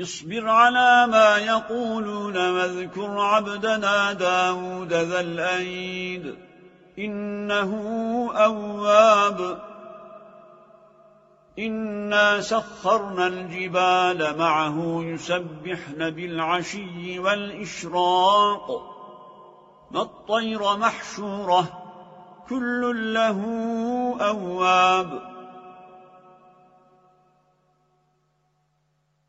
اصبر على ما يقولون واذكر عبدنا داود ذا الأيد إنه أواب. إنا سخرنا الجبال معه يسبحن بالعشي والإشراق. والطير محشورة كل له أواب.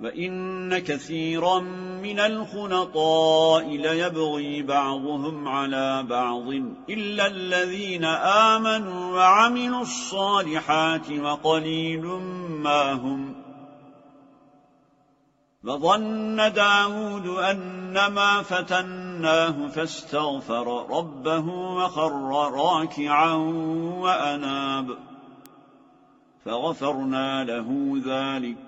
وإن كثيرا من الخنطاء ليبغي بعضهم على بعض إلا الذين آمنوا وعملوا الصالحات وقليل ما هم وظن داود أنما فتناه فاستغفر ربه وخر راكعا وأناب فغفرنا له ذلك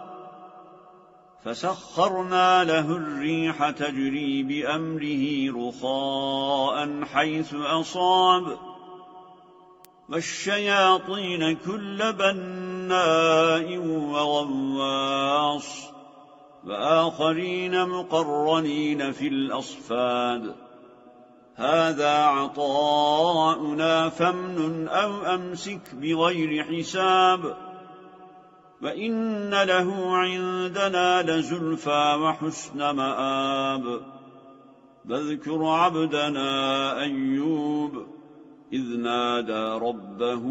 فسخرنا له الريح تجري بأمره رخاء حيث أصاب. والشياطين كل بناء وغواص. وآخرين مقرنين في الأصفاد. هذا عطاؤنا فمن أو أمسك بغير حساب. وإن له عندنا لزلفى وحسن مآب فاذكر عبدنا أيوب إذ نادى ربه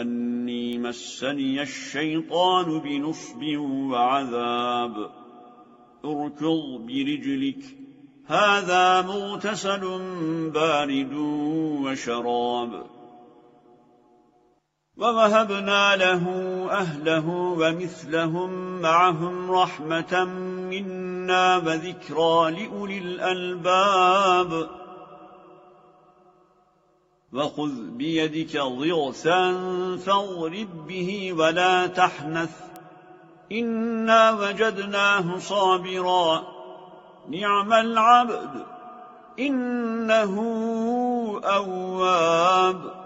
أني مسني الشيطان بنصب وعذاب اركض برجلك هذا مغتسل بارد وشراب ووهبنا له أهله ومثلهم معهم رحمة منا وذكرى لأولي الألباب وخذ بيدك ضغثا فاضرب به ولا تحنث إنا وجدناه صابرا نعم العبد إنه أواب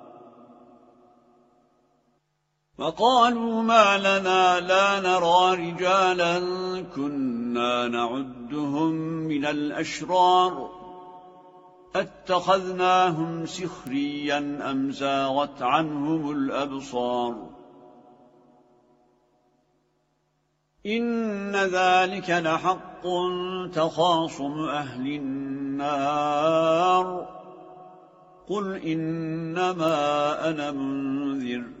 وقالوا ما لنا لا نرى رجالا كنا نعدهم من الأشرار أتخذناهم سخريا أم زاغت عنهم الأبصار إن ذلك لحق تخاصم أهل النار قل إنما أنا منذر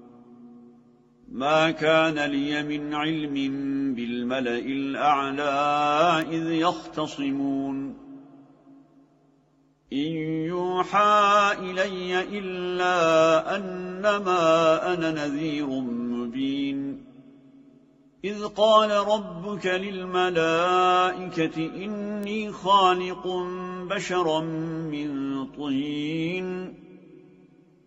ما كان لي من علم بالملأ الأعلى إذ يختصمون. إن يوحى إلي إلا أنما أنا نذير مبين. إذ قال ربك للملائكة إني خالق بشرا من طين.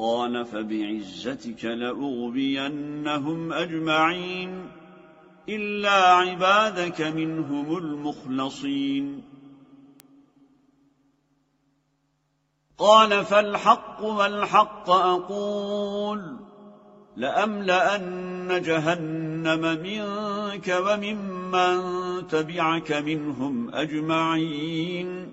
قال فبعزتك لأغبينهم أجمعين إلا عبادك منهم المخلصين. قال فالحق والحق أقول لأملأن جهنم منك وممن تبعك منهم أجمعين.